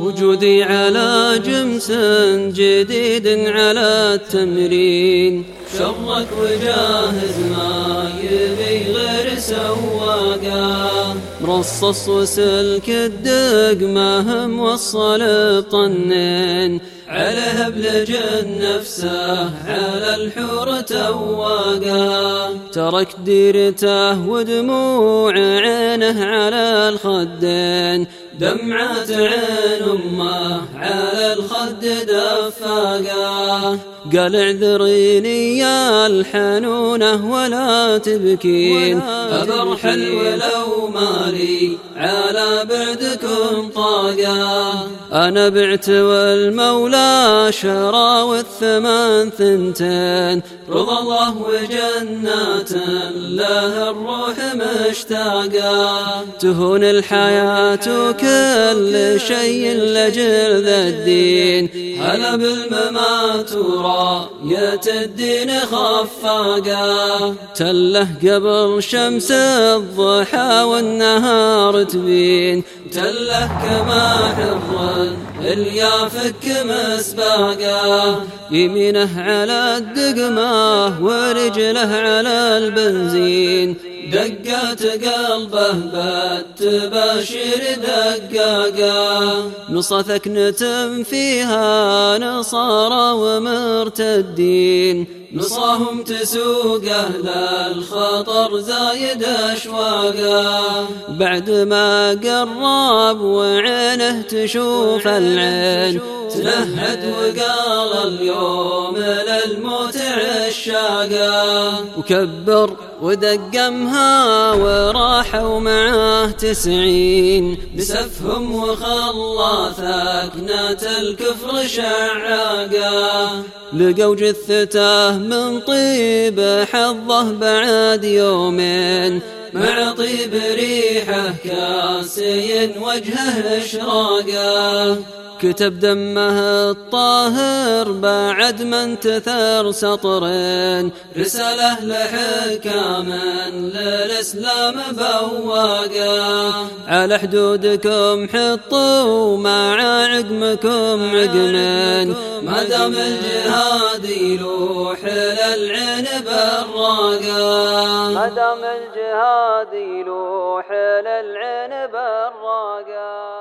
وجودي على جمس جديد على التمرين. شرك وجاهز ما يبي غير سواقا مرصص وسلك الدق ما هم وصل بطنين على بلجن نفسه على الحور تواقا ترك ديرته ودموع عينه على الخدين. دمعة عين أمه على الخد دفاقا قال اعذريني يا الحنونة ولا تبكين. أبرحل ولو مالي على بعدكم طاقا أنا بعت والمولى شرى والثمان ثنتين. رضا الله وجنات له الروح مشتاقا تهون الحياة وكل شيء لجل ذا الدين. هلا بالممات وراية الدين خفاقا تله قبل شمس الضحى والنهار تبين. تله كما حر اليافك مسباقا يمينه على الدقمة ورجله على البنزين. دقات قلبه بالتباشر دقاقا نصثك نتم فيها نصارى ومرتدين. نصاهم تسوق أهل الخطر زايد أشواقا بعد ما قرب وعينه تشوف العين تنهد وقال اليوم للموت عشاقا. وكبر ودقمها وراحوا معاه تسعين. بسفهم وخلى ثكنة الكفر شعاقا. لقوا جثته من طيب حظه بعد يومين مع طيب ريحه كاسي وجهه اشراقا كتب دمه الطاهر بعد ما انتثر سطرين. رسالة لحكام للإسلام بواقا. على حدودكم حطوا مع عقمكم عقمين. ما دام الجهاد يلوح للعين براقا. ما دام الجهاد يلوح للعين براقا.